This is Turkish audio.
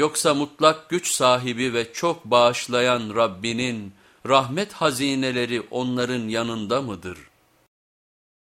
Yoksa mutlak güç sahibi ve çok bağışlayan Rabbinin rahmet hazineleri onların yanında mıdır?''